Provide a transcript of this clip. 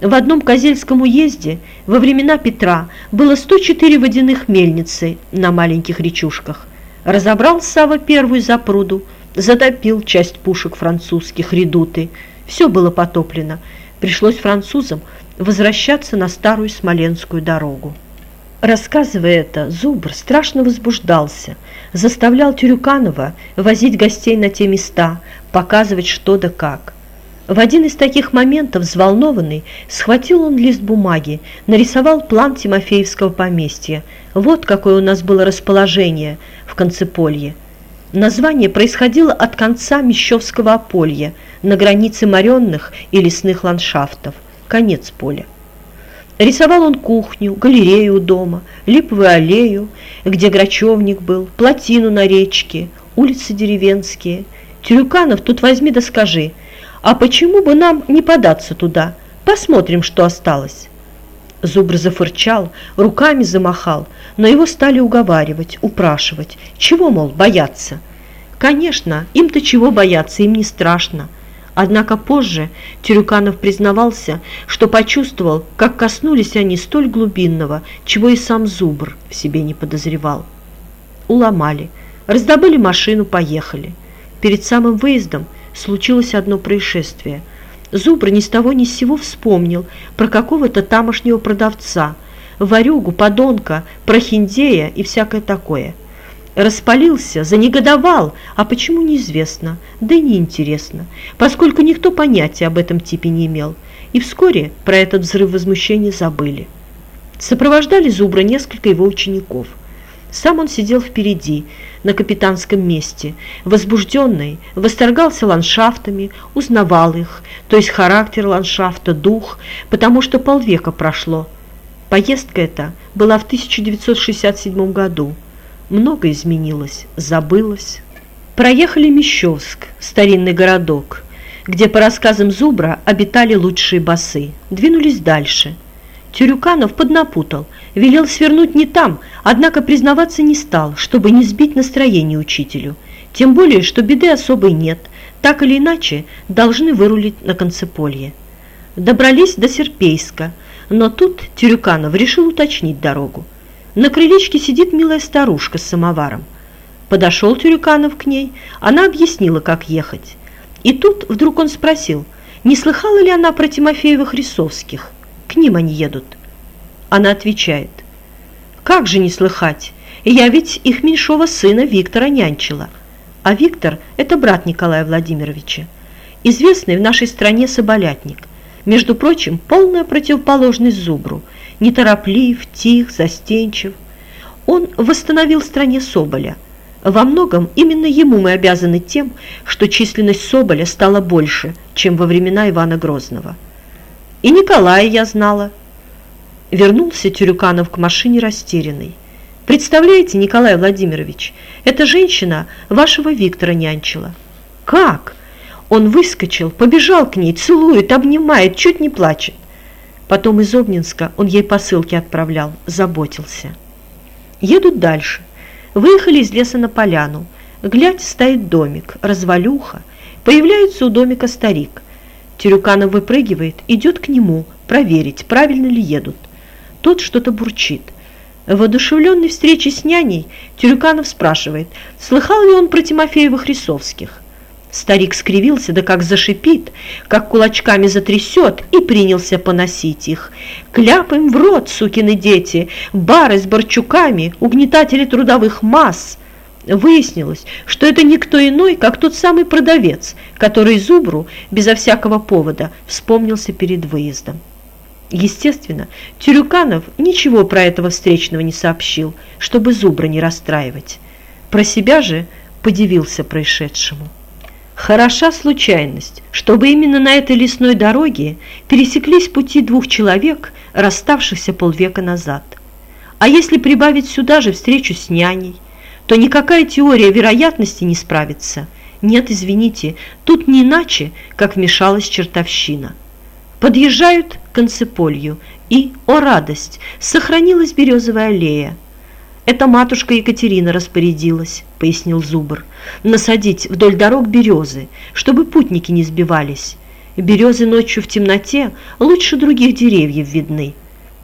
В одном Козельском уезде во времена Петра было 104 водяных мельницы на маленьких речушках. Разобрал Сава первую запруду, затопил часть пушек французских, редуты. Все было потоплено. Пришлось французам возвращаться на старую Смоленскую дорогу. Рассказывая это, Зубр страшно возбуждался, заставлял Тюрюканова возить гостей на те места, показывать что да как. В один из таких моментов, взволнованный, схватил он лист бумаги, нарисовал план Тимофеевского поместья. Вот какое у нас было расположение в Концеполье. Название происходило от конца Мещовского ополья, на границе моренных и лесных ландшафтов. Конец поля. Рисовал он кухню, галерею дома, липовую аллею, где грачевник был, плотину на речке, улицы деревенские. Тюрюканов, тут возьми да скажи – а почему бы нам не податься туда? Посмотрим, что осталось. Зубр зафырчал, руками замахал, но его стали уговаривать, упрашивать. Чего, мол, бояться? Конечно, им-то чего бояться, им не страшно. Однако позже Тюрюканов признавался, что почувствовал, как коснулись они столь глубинного, чего и сам Зубр в себе не подозревал. Уломали, раздобыли машину, поехали. Перед самым выездом случилось одно происшествие. Зубр ни с того ни с сего вспомнил про какого-то тамошнего продавца, варюгу, подонка, прохиндея и всякое такое. Распалился, занегодовал, а почему неизвестно, да и неинтересно, поскольку никто понятия об этом типе не имел, и вскоре про этот взрыв возмущения забыли. Сопровождали Зубра несколько его учеников. Сам он сидел впереди, на капитанском месте, возбужденный, восторгался ландшафтами, узнавал их, то есть характер ландшафта, дух, потому что полвека прошло. Поездка эта была в 1967 году. Много изменилось, забылось. Проехали Мещовск, старинный городок, где, по рассказам Зубра, обитали лучшие басы. Двинулись дальше – Тюрюканов поднапутал, велел свернуть не там, однако признаваться не стал, чтобы не сбить настроение учителю. Тем более, что беды особой нет, так или иначе должны вырулить на концеполье. Добрались до Серпейска, но тут Тюрюканов решил уточнить дорогу. На крылечке сидит милая старушка с самоваром. Подошел Тюрюканов к ней, она объяснила, как ехать. И тут вдруг он спросил, не слыхала ли она про Тимофеевых Рисовских. К ним они едут. Она отвечает. Как же не слыхать? Я ведь их меньшого сына Виктора нянчила. А Виктор – это брат Николая Владимировича. Известный в нашей стране соболятник. Между прочим, полная противоположность Зубру. Нетороплив, тих, застенчив. Он восстановил стране Соболя. Во многом именно ему мы обязаны тем, что численность Соболя стала больше, чем во времена Ивана Грозного. И Николая я знала. Вернулся Тюрюканов к машине растерянный. Представляете, Николай Владимирович, эта женщина вашего Виктора нянчила. Как? Он выскочил, побежал к ней, целует, обнимает, чуть не плачет. Потом из Обнинска он ей посылки отправлял, заботился. Едут дальше. Выехали из леса на поляну. Глядь, стоит домик, развалюха. Появляется у домика старик. Тюрюканов выпрыгивает, идет к нему, проверить, правильно ли едут. Тот что-то бурчит. Воодушевленный встречей с няней, Тюрюканов спрашивает, слыхал ли он про Тимофеевых Рисовских. Старик скривился, да как зашипит, как кулачками затрясет, и принялся поносить их. Кляп в рот, сукины дети, бары с борчуками, угнетатели трудовых масс – Выяснилось, что это никто иной, как тот самый продавец, который Зубру безо всякого повода вспомнился перед выездом. Естественно, Тюрюканов ничего про этого встречного не сообщил, чтобы Зубра не расстраивать. Про себя же подивился происшедшему. Хороша случайность, чтобы именно на этой лесной дороге пересеклись пути двух человек, расставшихся полвека назад. А если прибавить сюда же встречу с няней, то никакая теория вероятности не справится. Нет, извините, тут не иначе, как вмешалась чертовщина. Подъезжают к концеполью, и, о радость, сохранилась березовая аллея. «Это матушка Екатерина распорядилась», — пояснил Зубр, «насадить вдоль дорог березы, чтобы путники не сбивались. Березы ночью в темноте лучше других деревьев видны.